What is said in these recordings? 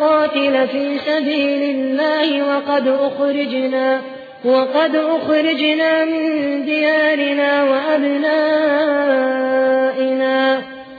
نقاتل في سبيل الله وقد أخرجنا وقد أخرجنا من ديارنا وأبنائنا.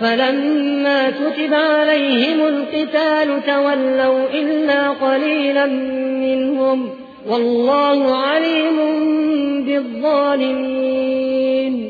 فلما كتب عليهم القتال تولوا إلا قليلا منهم. والله عليم بالظالمين.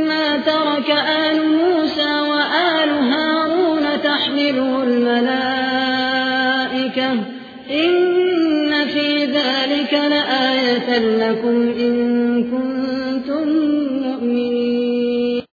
تحمله الملائكة. إن في ذلك لآية لكم إن كنتم